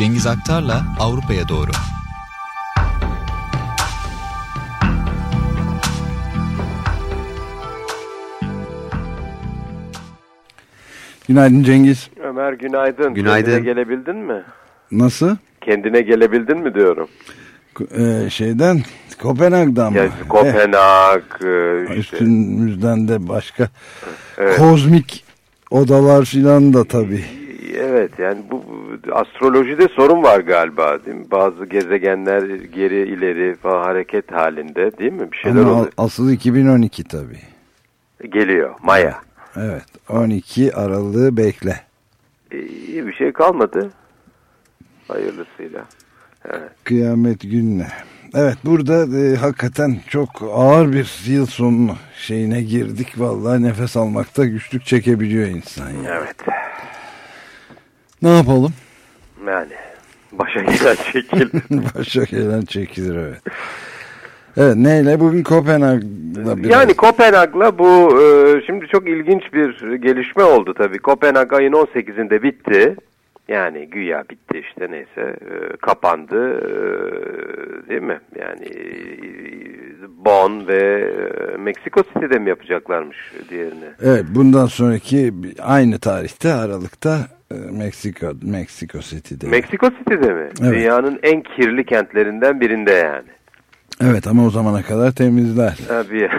Cengiz Aktar'la Avrupa'ya doğru. Günaydın Cengiz. Ömer günaydın. Günaydın. Kendine gelebildin mi? Nasıl? Kendine gelebildin mi diyorum. Ee, şeyden Kopenhag'dan Ya, mı? Kopenhag e, Eh, işte. üstümüzden de başka Evet. kozmik odalar filan da tabii. Evet yani bu astrolojide sorun var galiba değil mi? Bazı gezegenler geri ileri falan hareket halinde değil mi? Bir şeyler Ama oluyor. asıl 2012 tabii. Geliyor Maya. Evet 12 Aralık'ı bekle. E, iyi bir şey kalmadı. Hayırlısıyla. Evet. Kıyamet gününe. Evet burada e, hakikaten çok ağır bir yıl sonu şeyine girdik. Vallahi nefes almakta güçlük çekebiliyor insan ya. Evet. Ne yapalım? Yani başa gelen çekil. Başa gelen çekilir evet. Evet neyle? Bugün Kopenhag'da biraz. Yani Kopenhag'la bu e, şimdi çok ilginç bir gelişme oldu tabii. Kopenhag ayın 18'inde bitti. Yani güya bitti işte neyse e, kapandı e, değil mi? Yani e, Bonn ve e, Meksiko City'de mi yapacaklarmış diğerini? Evet bundan sonraki aynı tarihte Aralık'ta e, Meksiko Meksiko City'de. Meksiko City'de mi? Evet. Dünyanın en kirli kentlerinden birinde yani. evet ama o zamana kadar temizler. Tabii.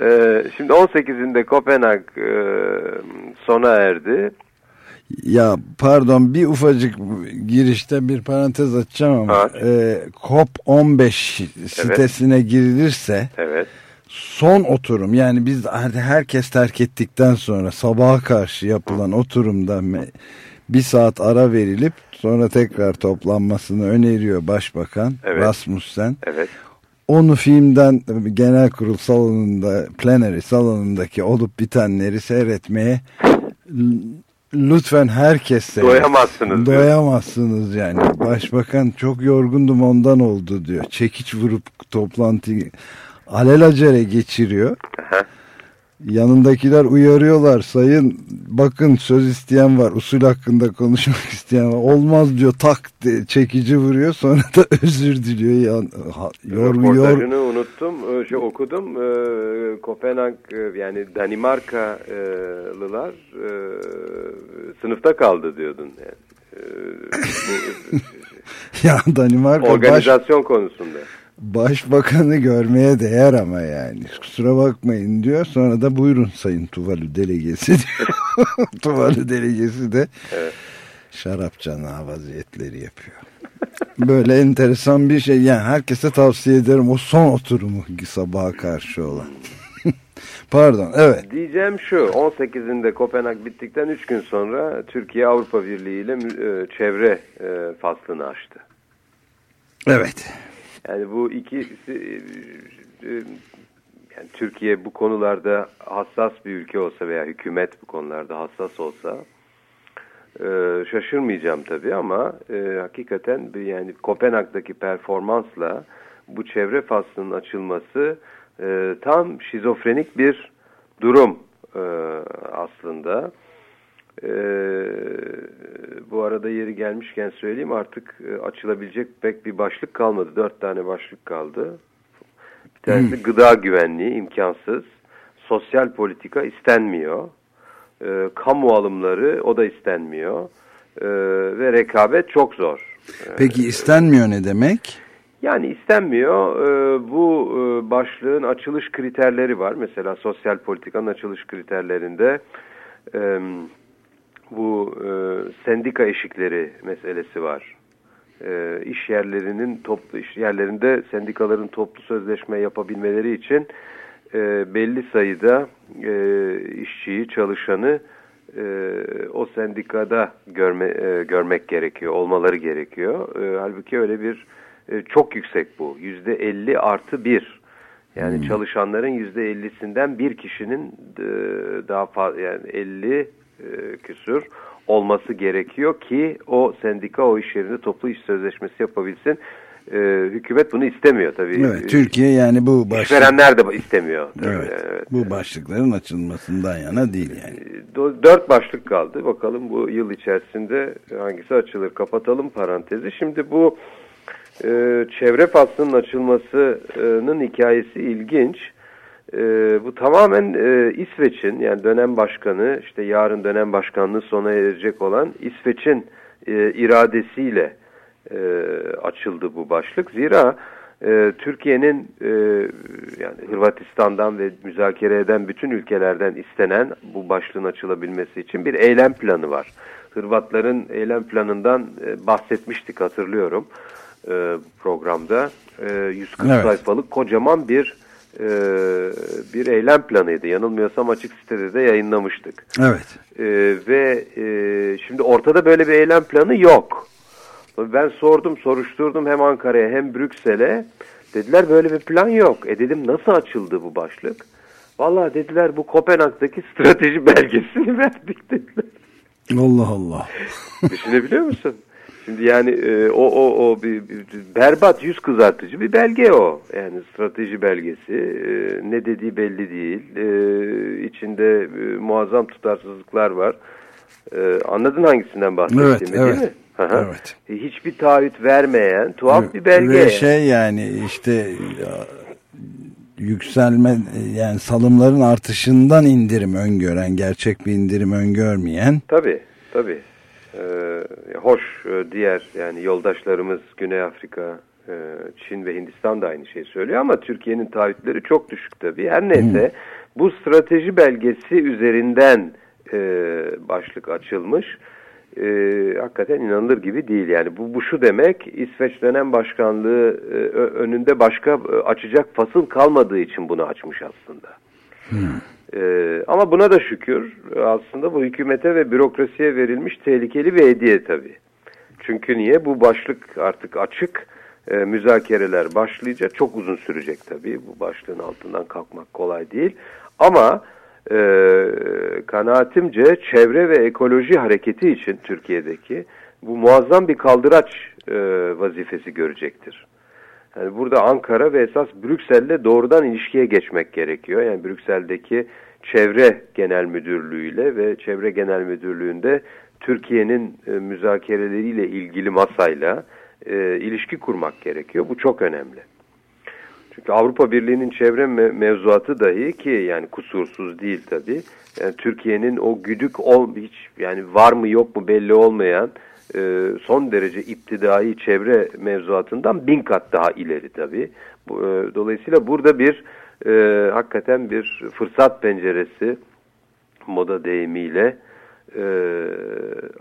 Ee, şimdi 18'inde Kopenhag e, sona erdi. Ya pardon bir ufacık girişte bir parantez açacağım ama Evet. e, COP15 sitesine girilirse Evet. Son oturum yani biz her- herkes terk ettikten sonra sabaha karşı yapılan oturumda bir saat ara verilip sonra tekrar toplanmasını öneriyor Başbakan Evet. Rasmussen. Evet. Onu filmden genel kurul salonunda, plenary salonundaki olup bitenleri seyretmeye lütfen herkes seyretsin. Doyamazsınız diyor. Doyamazsınız yani. Başbakan çok yorgundum ondan oldu diyor. Çekiç vurup toplantıyı alelacele geçiriyor. Aha. Yanındakiler uyarıyorlar sayın bakın söz isteyen var usul hakkında konuşmak isteyen var olmaz diyor tak diye çekici vuruyor sonra da özür diliyor Yan, ha, yor, yor, Röportajını unuttum. Ee, Şey okudum. Ee, Kopenhag e, yani Danimarkalılar e, sınıfta kaldı diyordun yani. Ya Danimarka bu baş, organizasyon konusunda. Başbakanı görmeye değer ama yani kusura bakmayın diyor sonra da buyurun sayın Tuvalu delegesi diyor Tuvalu delegesi de Evet. şarap canağı vaziyetleri yapıyor. Böyle enteresan bir şey. Yani herkese tavsiye ederim o son oturumu sabaha karşı olan. Pardon evet. Diyeceğim şu 18'inde Kopenhag bittikten 3 gün sonra Türkiye Avrupa Birliği ile e, çevre e, faslını açtı. Evet. Yani bu ikisi e, e, yani Türkiye bu konularda hassas bir ülke olsa veya hükümet bu konularda hassas olsa e, şaşırmayacağım tabii ama hakikaten bir yani Kopenhag'daki performansla bu çevre faslının açılması tam şizofrenik bir durum aslında. E, bu arada yeri gelmişken söyleyeyim artık e, açılabilecek pek bir başlık kalmadı. Dört tane başlık kaldı. Bir tanesi gıda güvenliği imkansız. Sosyal politika istenmiyor. E, kamu alımları o da istenmiyor. E, ve rekabet çok zor. Peki istenmiyor ne demek? Yani istenmiyor. Ee, bu e, başlığın açılış kriterleri var. Mesela sosyal politikanın açılış kriterlerinde bu e, sendika eşikleri meselesi var. E, iş yerlerinin toplu iş yerlerinde sendikaların toplu sözleşme yapabilmeleri için e, belli sayıda e, işçiyi, çalışanı e, o sendikada görme, e, görmek gerekiyor, olmaları gerekiyor. E, halbuki öyle bir e, çok yüksek bu. Yüzde 50 artı bir. Yani çalışanların yüzde 50'sinden bir kişinin e, daha fazla yani 50 e, küsür olması gerekiyor ki o sendika o iş yerinde toplu iş sözleşmesi yapabilsin. e, hükümet bunu istemiyor tabii. Evet, Türkiye yani bu başlık... İşverenler de istemiyor. Tabii. Evet, evet, bu başlıkların açılmasından yana değil yani. Dört başlık kaldı. Bakalım bu yıl içerisinde hangisi açılır. Kapatalım parantezi. Şimdi bu e, çevre faslının açılmasının hikayesi ilginç. E, bu tamamen e, İsveç'in yani dönem başkanı işte yarın dönem başkanlığı sona erecek olan İsveç'in e, iradesiyle e, açıldı bu başlık. Zira e, Türkiye'nin e, yani Hırvatistan'dan ve müzakere eden bütün ülkelerden istenen bu başlığın açılabilmesi için bir eylem planı var. Hırvatların eylem planından e, bahsetmiştik hatırlıyorum e, programda. E, 140 evet. sayfalık kocaman bir e, bir eylem planıydı. Yanılmıyorsam açık sitede de yayınlamıştık. Evet. E, ve e, şimdi ortada böyle bir eylem planı yok. Ben sordum, soruşturdum hem Ankara'ya hem Brüksel'e. Dediler böyle bir plan yok. E dedim nasıl açıldı bu başlık? Vallahi dediler bu Kopenhag'daki strateji belgesini verdik dediler. Allah Allah. Düşünebiliyor musun? Şimdi yani e, o o o bir, bir berbat yüz kızartıcı bir belge o. Yani strateji belgesi. E, ne dediği belli değil. E, içinde e, muazzam tutarsızlıklar var. E, anladın hangisinden bahsettiğimi evet, evet. değil mi? Evet. E, hiçbir taahhüt vermeyen tuhaf evet. bir belge. Ve şey yani işte yükselme yani salımların artışından indirim öngören, gerçek bir indirim öngörmeyen. Tabii, tabii. Ee, hoş e, diğer yani yoldaşlarımız Güney Afrika, e, Çin ve Hindistan da aynı şeyi söylüyor ama Türkiye'nin taahhütleri çok düşük tabii. Her neyse bu strateji belgesi üzerinden e, başlık açılmış. E, hakikaten inanılır gibi değil yani bu, bu şu demek İsveç dönem başkanlığı e, önünde başka e, açacak fasıl kalmadığı için bunu açmış aslında. Hmm. Ee, ama buna da şükür aslında bu hükümete ve bürokrasiye verilmiş tehlikeli bir hediye tabii. Çünkü niye? Bu başlık artık açık. E, müzakereler başlayacak. Çok uzun sürecek tabii. Bu başlığın altından kalkmak kolay değil. Ama e, kanaatimce çevre ve ekoloji hareketi için Türkiye'deki bu muazzam bir kaldıraç e, vazifesi görecektir. Yani burada Ankara ve esas Brüksel'le doğrudan ilişkiye geçmek gerekiyor. Yani Brüksel'deki Çevre Genel Müdürlüğü'yle ve Çevre Genel Müdürlüğü'nde Türkiye'nin e, müzakereleriyle ilgili masayla e, ilişki kurmak gerekiyor. Bu çok önemli. Çünkü Avrupa Birliği'nin çevre me mevzuatı dahi ki yani kusursuz değil tabii. Yani Türkiye'nin o güdük ol, hiç yani var mı yok mu belli olmayan e, son derece iptidai çevre mevzuatından bin kat daha ileri tabii. Bu, e, dolayısıyla burada bir e, hakikaten bir fırsat penceresi moda deyimiyle e,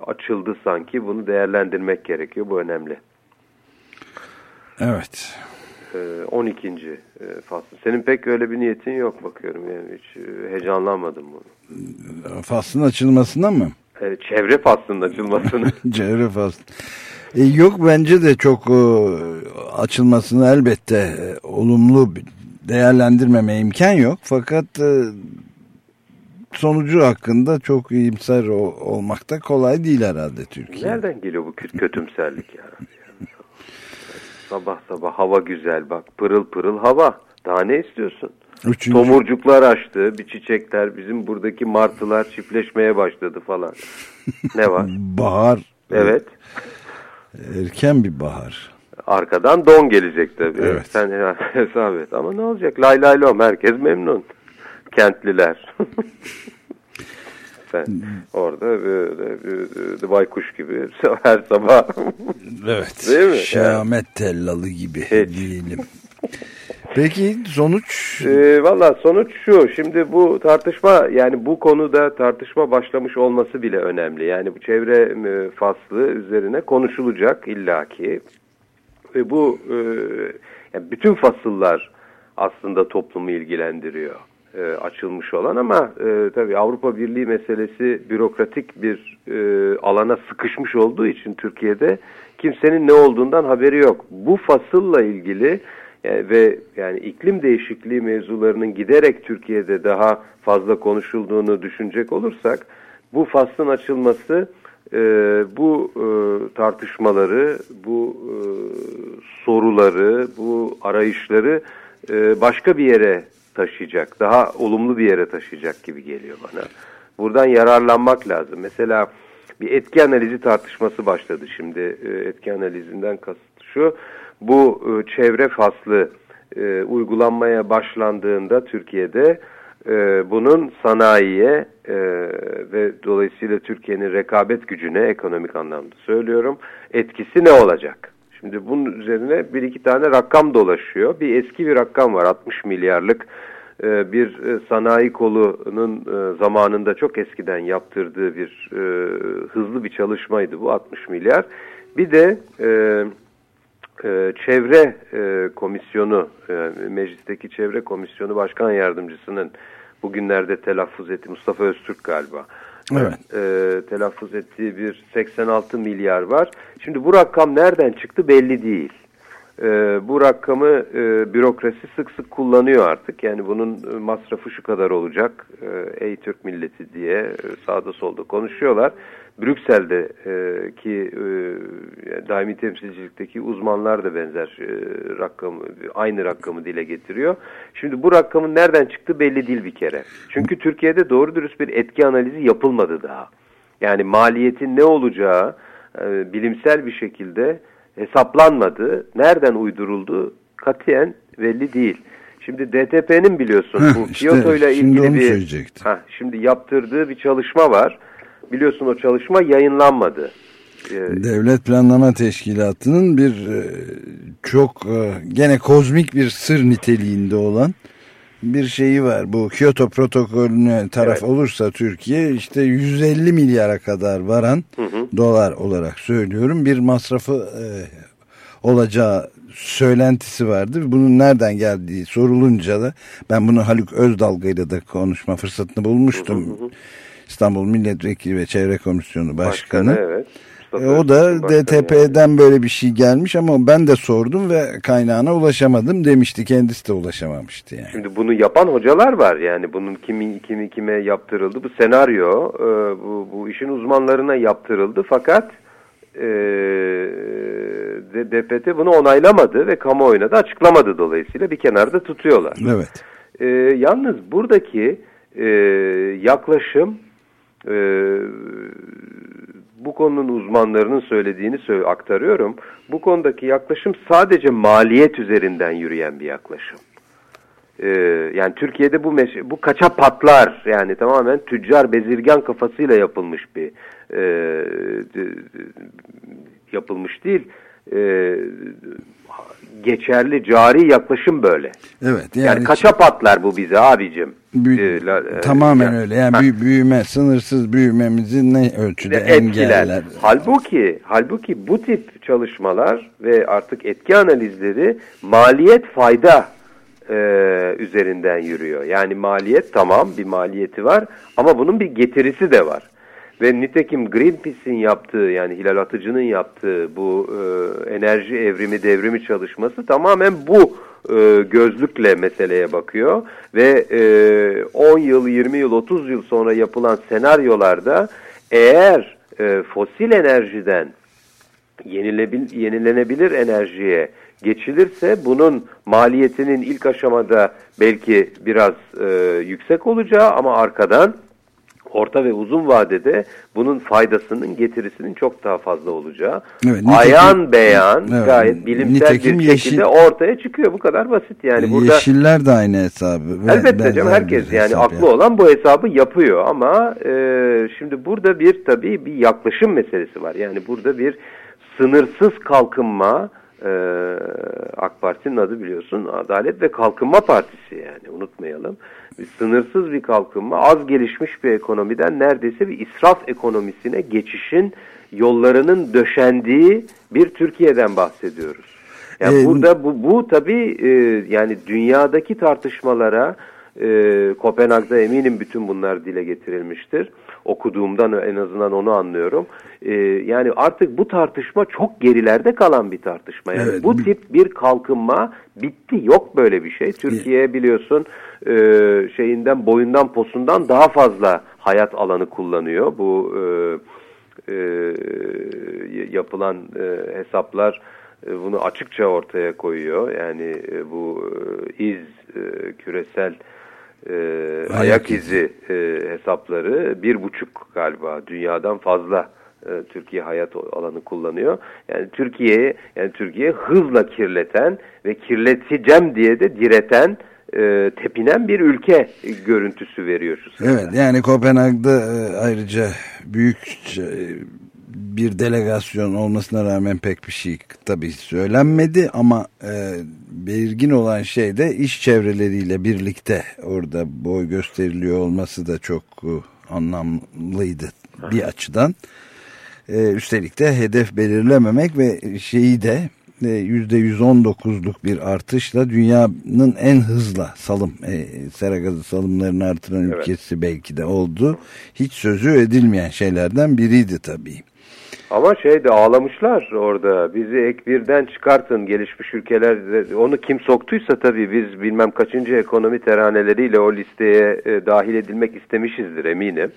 açıldı sanki. Bunu değerlendirmek gerekiyor. Bu önemli. Evet. E, 12. E, faslı. Senin pek öyle bir niyetin yok bakıyorum. Yani hiç e, heyecanlanmadım bunu. Faslın açılmasına mı? E, çevre faslının açılmasını. çevre faslı. E, yok bence de çok e, açılmasını elbette e, olumlu değerlendirmeme imkan yok. Fakat e, sonucu hakkında çok iyimser olmak da kolay değil herhalde Türkiye. Nereden geliyor bu kötümserlik ya? sabah sabah hava güzel bak pırıl pırıl hava. Daha ne istiyorsun? Üçüncü. Tomurcuklar açtı, bir çiçekler, bizim buradaki martılar çiftleşmeye başladı falan. ne var? Bahar. Evet. Erken bir bahar. Arkadan don gelecek tabii. Evet. Sen hesap et. Ama ne olacak? Lay lay lom. Herkes memnun. Kentliler. Sen orada böyle bir, baykuş gibi her sabah. evet. Değil mi? Şahamet yani. tellalı gibi Hiç. diyelim. Peki sonuç? E, Valla sonuç şu. Şimdi bu tartışma yani bu konuda tartışma başlamış olması bile önemli. Yani bu çevre faslı üzerine konuşulacak illaki. Ve bu e, yani bütün fasıllar aslında toplumu ilgilendiriyor e, açılmış olan ama e, tabii Avrupa Birliği meselesi bürokratik bir e, alana sıkışmış olduğu için Türkiye'de kimsenin ne olduğundan haberi yok. Bu fasılla ilgili yani ve yani iklim değişikliği mevzularının giderek Türkiye'de daha fazla konuşulduğunu düşünecek olursak bu faslın açılması e, bu e, tartışmaları, bu e, soruları, bu arayışları e, başka bir yere taşıyacak, daha olumlu bir yere taşıyacak gibi geliyor bana. Buradan yararlanmak lazım. Mesela bir etki analizi tartışması başladı şimdi. E, etki analizinden kasıt şu, bu e, çevre faslı e, uygulanmaya başlandığında Türkiye'de e, bunun sanayiye e, ve dolayısıyla Türkiye'nin rekabet gücüne ekonomik anlamda söylüyorum etkisi ne olacak? Şimdi bunun üzerine bir iki tane rakam dolaşıyor. Bir eski bir rakam var 60 milyarlık e, bir e, sanayi kolunun e, zamanında çok eskiden yaptırdığı bir hızlı bir çalışmaydı bu 60 milyar. Bir de çevre komisyonu, meclisteki çevre komisyonu başkan yardımcısının bugünlerde telaffuz etti Mustafa Öztürk galiba. Evet. E, telaffuz ettiği bir 86 milyar var. Şimdi bu rakam nereden çıktı belli değil. E, bu rakamı e, bürokrasi sık sık kullanıyor artık. Yani bunun e, masrafı şu kadar olacak. E, ey Türk milleti diye e, sağda solda konuşuyorlar. Brüksel'deki e, e, daimi temsilcilikteki uzmanlar da benzer e, rakamı, aynı rakamı dile getiriyor. Şimdi bu rakamın nereden çıktığı belli değil bir kere. Çünkü Türkiye'de doğru dürüst bir etki analizi yapılmadı daha. Yani maliyetin ne olacağı e, bilimsel bir şekilde hesaplanmadı. Nereden uyduruldu katiyen belli değil. Şimdi DTP'nin biliyorsun Heh, bu işte, Kyoto ile ilgili bir heh, şimdi yaptırdığı bir çalışma var biliyorsun o çalışma yayınlanmadı. Ee, Devlet Planlama Teşkilatı'nın bir e, çok e, gene kozmik bir sır niteliğinde olan bir şeyi var. Bu Kyoto protokolüne taraf evet. olursa Türkiye işte 150 milyara kadar varan hı hı. dolar olarak söylüyorum bir masrafı e, olacağı söylentisi vardı. Bunun nereden geldiği sorulunca da ben bunu Haluk Özdalga ile de konuşma fırsatını bulmuştum. Hı hı hı. İstanbul Milletvekili ve Çevre Komisyonu Başkanı. Başkanı evet. E, o da DTP'den böyle bir şey gelmiş ama ben de sordum ve kaynağına ulaşamadım demişti. Kendisi de ulaşamamıştı yani. Şimdi bunu yapan hocalar var yani bunun kimi kimi kime yaptırıldı. Bu senaryo e, bu, bu işin uzmanlarına yaptırıldı fakat e, DPT bunu onaylamadı ve kamuoyuna da açıklamadı dolayısıyla bir kenarda tutuyorlar. Evet. E, yalnız buradaki e, yaklaşım e, bu konunun uzmanlarının söylediğini söyle, aktarıyorum. Bu konudaki yaklaşım sadece maliyet üzerinden yürüyen bir yaklaşım. Ee, yani Türkiye'de bu bu kaça patlar yani tamamen tüccar bezirgan kafasıyla yapılmış bir e, yapılmış değil. E, geçerli cari yaklaşım böyle. Evet. Yani, yani kaça patlar bu bize abicim? Büyü, la, e, tamamen öyle. Yani büyü, büyüme, sınırsız büyümemizi ne ölçüde etkiler. engeller. Halbuki, halbuki bu tip çalışmalar ve artık etki analizleri maliyet fayda e, üzerinden yürüyor. Yani maliyet tamam bir maliyeti var ama bunun bir getirisi de var. Ve nitekim Greenpeace'in yaptığı yani Hilal Atıcı'nın yaptığı bu e, enerji evrimi devrimi çalışması tamamen bu e, gözlükle meseleye bakıyor. Ve e, 10 yıl, 20 yıl, 30 yıl sonra yapılan senaryolarda eğer e, fosil enerjiden yenilenebilir enerjiye geçilirse bunun maliyetinin ilk aşamada belki biraz e, yüksek olacağı ama arkadan orta ve uzun vadede bunun faydasının getirisinin çok daha fazla olacağı evet, nitekim, ayan beyan evet, gayet bilimsel bir şekilde yeşil, ortaya çıkıyor. Bu kadar basit yani. Burada, yeşiller de aynı hesabı. Elbette canım herkes yani aklı yani. olan bu hesabı yapıyor ama e, şimdi burada bir tabii bir yaklaşım meselesi var. Yani burada bir sınırsız kalkınma e, AK Parti'nin adı biliyorsun Adalet ve Kalkınma Partisi yani unutmayalım sınırsız bir kalkınma, az gelişmiş bir ekonomiden neredeyse bir israf ekonomisine geçişin yollarının döşendiği bir Türkiye'den bahsediyoruz. Yani ee, burada bu, bu tabii e, yani dünyadaki tartışmalara e, Kopenhag'da eminim bütün bunlar dile getirilmiştir. Okuduğumdan en azından onu anlıyorum. E, yani artık bu tartışma çok gerilerde kalan bir tartışma. Yani evet, bu tip bir kalkınma bitti. Yok böyle bir şey. Türkiye biliyorsun e, şeyinden boyundan posundan daha fazla hayat alanı kullanıyor. Bu e, e, yapılan e, hesaplar e, bunu açıkça ortaya koyuyor. Yani e, bu e, iz e, küresel e, ayak, ayak izi e, hesapları bir buçuk galiba dünyadan fazla e, Türkiye hayat alanı kullanıyor. Yani Türkiye'ye yani Türkiye hızla kirleten ve kirleteceğim diye de direten e, tepinen bir ülke görüntüsü veriyor şu sırada. Evet yani Kopenhag'da e, ayrıca büyük e, bir delegasyon olmasına rağmen pek bir şey tabii söylenmedi ama e, belirgin olan şey de iş çevreleriyle birlikte orada boy gösteriliyor olması da çok e, anlamlıydı bir açıdan. E, üstelik de hedef belirlememek ve şeyi de %119'luk bir artışla dünyanın en hızlı salım e, sera gazı salımlarını artıran evet. ülkesi belki de oldu. Hiç sözü edilmeyen şeylerden biriydi tabii. Ama şey de ağlamışlar orada. Bizi ek birden çıkartın gelişmiş ülkeler. Onu kim soktuysa tabii biz bilmem kaçıncı ekonomi terhaneleriyle o listeye e, dahil edilmek istemişizdir eminim.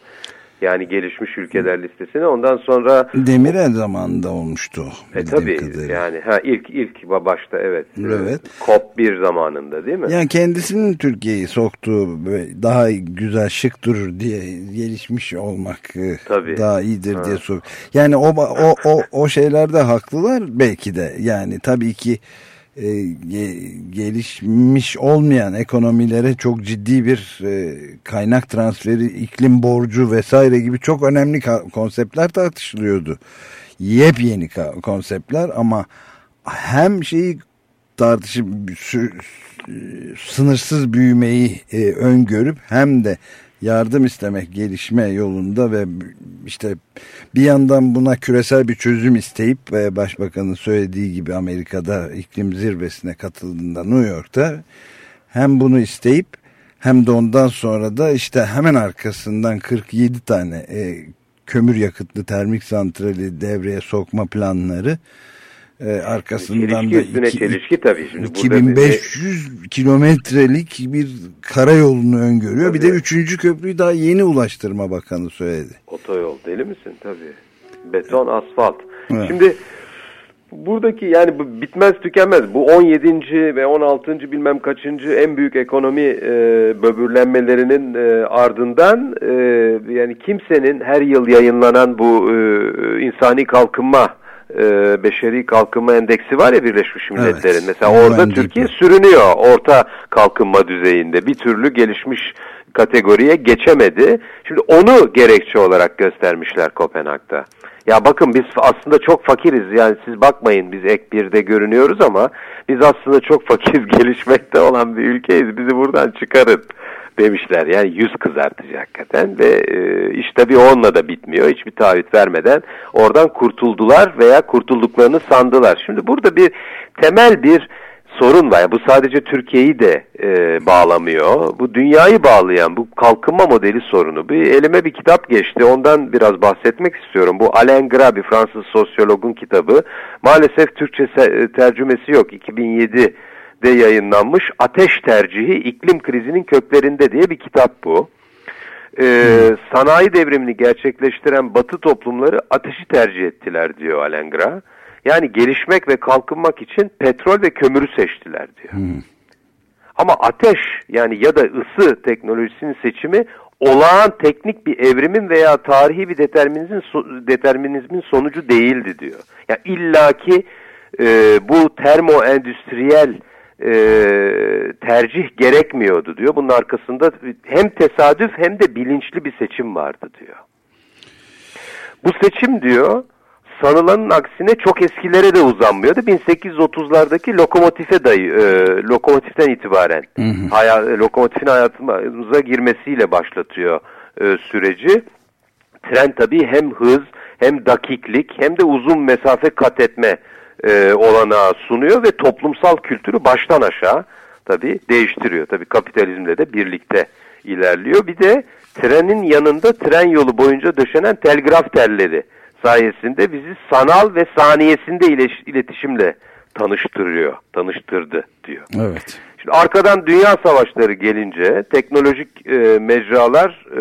Yani gelişmiş ülkeler listesine. Ondan sonra Demirel zamanında olmuştu. E tabii yani ha ilk ilk başta evet. Evet. COP bir zamanında değil mi? Yani kendisinin Türkiye'yi soktuğu daha güzel şık durur diye gelişmiş olmak e, tabii. daha iyidir ha. diye sok. Yani o o o o şeylerde haklılar belki de. Yani tabii ki e, gelişmiş olmayan ekonomilere çok ciddi bir e, kaynak transferi, iklim borcu vesaire gibi çok önemli konseptler tartışılıyordu. Yepyeni konseptler ama hem şeyi tartışıp sınırsız büyümeyi e, öngörüp hem de yardım istemek gelişme yolunda ve işte bir yandan buna küresel bir çözüm isteyip ve başbakanın söylediği gibi Amerika'da iklim zirvesine katıldığında New York'ta hem bunu isteyip hem de ondan sonra da işte hemen arkasından 47 tane e, kömür yakıtlı termik santrali devreye sokma planları e, arkasından çelişki da iki, çelişki tabii. Şimdi 2500 bize... kilometrelik bir karayolunu öngörüyor. Tabii. Bir de üçüncü köprüyü daha yeni Ulaştırma Bakanı söyledi. Otoyol deli misin? Tabii. Beton, asfalt. Evet. Şimdi buradaki yani bu bitmez tükenmez. Bu 17. ve 16. bilmem kaçıncı en büyük ekonomi e, böbürlenmelerinin e, ardından e, yani kimsenin her yıl yayınlanan bu e, insani kalkınma e, beşeri kalkınma endeksi var ya Birleşmiş Milletler'in. Evet. Mesela orada UNDP. Türkiye sürünüyor orta kalkınma düzeyinde. Bir türlü gelişmiş kategoriye geçemedi. Şimdi onu gerekçe olarak göstermişler Kopenhag'da. Ya bakın biz aslında çok fakiriz. Yani siz bakmayın biz ek birde görünüyoruz ama biz aslında çok fakiriz gelişmekte olan bir ülkeyiz. Bizi buradan çıkarın demişler. Yani yüz kızartıcı hakikaten ve e, iş tabii onunla da bitmiyor. Hiçbir taahhüt vermeden oradan kurtuldular veya kurtulduklarını sandılar. Şimdi burada bir temel bir sorun var. Bu sadece Türkiye'yi de e, bağlamıyor. Bu dünyayı bağlayan bu kalkınma modeli sorunu. Bir elime bir kitap geçti. Ondan biraz bahsetmek istiyorum. Bu Alain Gra bir Fransız sosyologun kitabı. Maalesef Türkçe tercümesi yok. 2007 de yayınlanmış Ateş Tercihi İklim Krizinin Köklerinde diye bir kitap bu. Ee, sanayi devrimini gerçekleştiren batı toplumları ateşi tercih ettiler diyor Alengra. Yani gelişmek ve kalkınmak için petrol ve kömürü seçtiler diyor. Hmm. Ama ateş yani ya da ısı teknolojisinin seçimi olağan teknik bir evrimin veya tarihi bir determinizmin, determinizmin sonucu değildi diyor. Yani illaki e, bu termoendüstriyel e, tercih gerekmiyordu diyor. Bunun arkasında hem tesadüf hem de bilinçli bir seçim vardı diyor. Bu seçim diyor sanılanın aksine çok eskilere de uzanmıyordu. 1830'lardaki lokomotife dayı, e, lokomotiften itibaren hı hı. Hayat, lokomotifin hayatımıza girmesiyle başlatıyor e, süreci. Tren tabii hem hız hem dakiklik hem de uzun mesafe kat etme e, olanağı sunuyor ve toplumsal kültürü baştan aşağı tabii değiştiriyor. Tabii kapitalizmle de birlikte ilerliyor. Bir de trenin yanında tren yolu boyunca döşenen telgraf telleri sayesinde bizi sanal ve saniyesinde iletişimle tanıştırıyor, tanıştırdı diyor. Evet. Şimdi arkadan dünya savaşları gelince teknolojik e, mecralar e,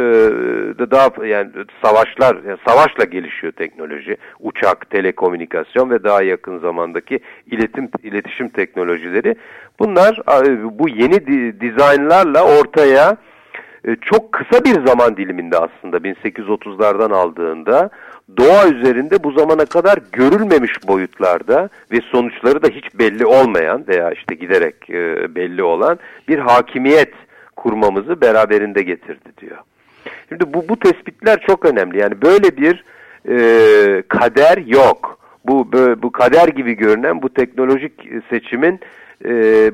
da daha yani savaşlar yani savaşla gelişiyor teknoloji. Uçak, telekomünikasyon ve daha yakın zamandaki iletim iletişim teknolojileri. Bunlar bu yeni di, dizaynlarla ortaya e, çok kısa bir zaman diliminde aslında 1830'lardan aldığında doğa üzerinde bu zamana kadar görülmemiş boyutlarda ve sonuçları da hiç belli olmayan veya işte giderek e, belli olan bir hakimiyet kurmamızı beraberinde getirdi diyor. Şimdi bu, bu tespitler çok önemli. Yani böyle bir e, kader yok. Bu, bu kader gibi görünen bu teknolojik seçimin e,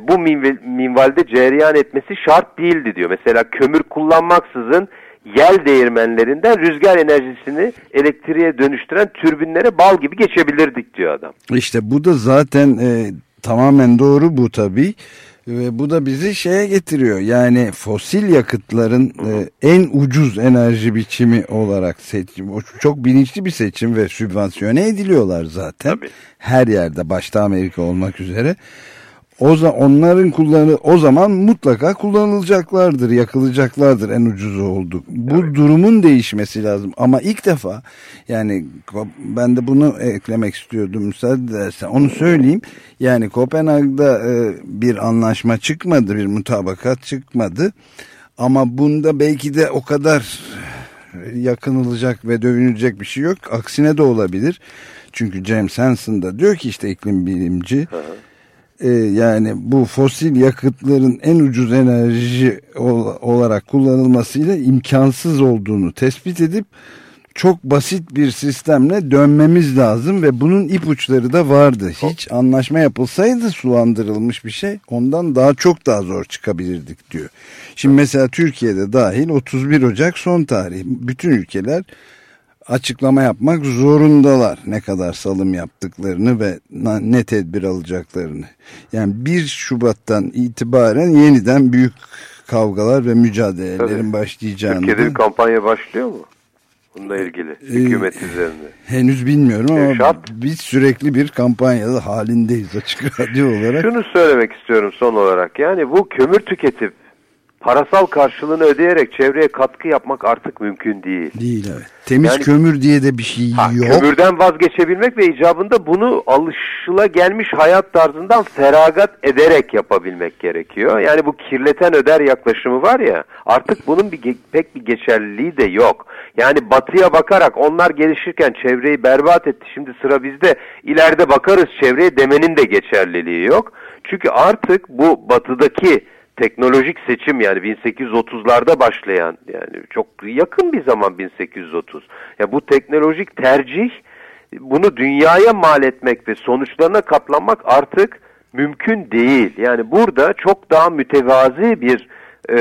bu minvalde cereyan etmesi şart değildi diyor. Mesela kömür kullanmaksızın yel değirmenlerinden rüzgar enerjisini elektriğe dönüştüren türbinlere bal gibi geçebilirdik diyor adam. İşte bu da zaten e, tamamen doğru bu tabii. Ve bu da bizi şeye getiriyor. Yani fosil yakıtların e, en ucuz enerji biçimi olarak seçim. O çok bilinçli bir seçim ve sübvansiyone ediliyorlar zaten. Tabii. Her yerde başta Amerika olmak üzere o zaman onların kullanı o zaman mutlaka kullanılacaklardır, yakılacaklardır en ucuzu oldu. Bu evet. durumun değişmesi lazım ama ilk defa yani ben de bunu eklemek istiyordum müsaade edersen onu söyleyeyim. Yani Kopenhag'da e, bir anlaşma çıkmadı, bir mutabakat çıkmadı. Ama bunda belki de o kadar yakınılacak ve dövünülecek bir şey yok. Aksine de olabilir. Çünkü James Hansen da diyor ki işte iklim bilimci. Hı hı e, yani bu fosil yakıtların en ucuz enerji olarak kullanılmasıyla imkansız olduğunu tespit edip çok basit bir sistemle dönmemiz lazım ve bunun ipuçları da vardı. Hiç anlaşma yapılsaydı sulandırılmış bir şey ondan daha çok daha zor çıkabilirdik diyor. Şimdi mesela Türkiye'de dahil 31 Ocak son tarih. Bütün ülkeler açıklama yapmak zorundalar ne kadar salım yaptıklarını ve ne tedbir alacaklarını. Yani 1 Şubat'tan itibaren yeniden büyük kavgalar ve mücadelelerin Tabii. başlayacağını. Türkiye'de bir kampanya başlıyor mu? Bununla ilgili ee, hükümet üzerinde. Henüz bilmiyorum ama Şart. biz sürekli bir kampanyada halindeyiz açık radyo olarak. Şunu söylemek istiyorum son olarak. Yani bu kömür tüketip parasal karşılığını ödeyerek çevreye katkı yapmak artık mümkün değil. Değil evet. Temiz yani, kömür diye de bir şey ha, yok. Kömürden vazgeçebilmek ve icabında bunu alışıla gelmiş hayat tarzından feragat ederek yapabilmek gerekiyor. Yani bu kirleten öder yaklaşımı var ya artık bunun bir pek bir geçerliliği de yok. Yani batıya bakarak onlar gelişirken çevreyi berbat etti şimdi sıra bizde ileride bakarız çevreye demenin de geçerliliği yok. Çünkü artık bu batıdaki teknolojik seçim yani 1830'larda başlayan yani çok yakın bir zaman 1830. Ya bu teknolojik tercih bunu dünyaya mal etmek ve sonuçlarına katlanmak artık mümkün değil. Yani burada çok daha mütevazi bir e,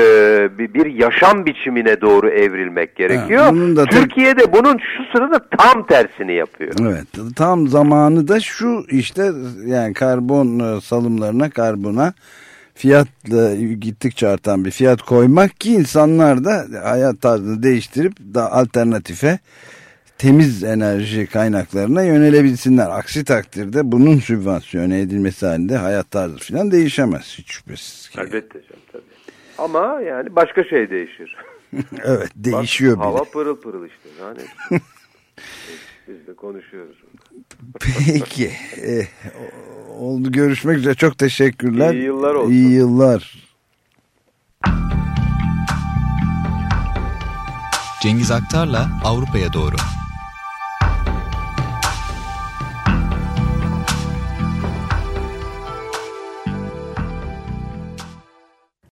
bir yaşam biçimine doğru evrilmek gerekiyor. Ha, da Türkiye'de bunun şu sırada tam tersini yapıyor. Evet, tam zamanı da şu işte yani karbon e, salımlarına, karbona fiyatla gittikçe artan bir fiyat koymak ki insanlar da hayat tarzını değiştirip da alternatife temiz enerji kaynaklarına yönelebilsinler. Aksi takdirde bunun sübvansiyone edilmesi halinde hayat tarzı falan değişemez hiç şüphesiz ki. Elbette canım tabii. Ama yani başka şey değişir. evet değişiyor Bak, bile. Hava pırıl pırıl işte. Yani biz de konuşuyoruz. Peki. E, oldu görüşmek üzere. Çok teşekkürler. İyi yıllar olsun. İyi yıllar. Cengiz Aktar'la Avrupa'ya doğru.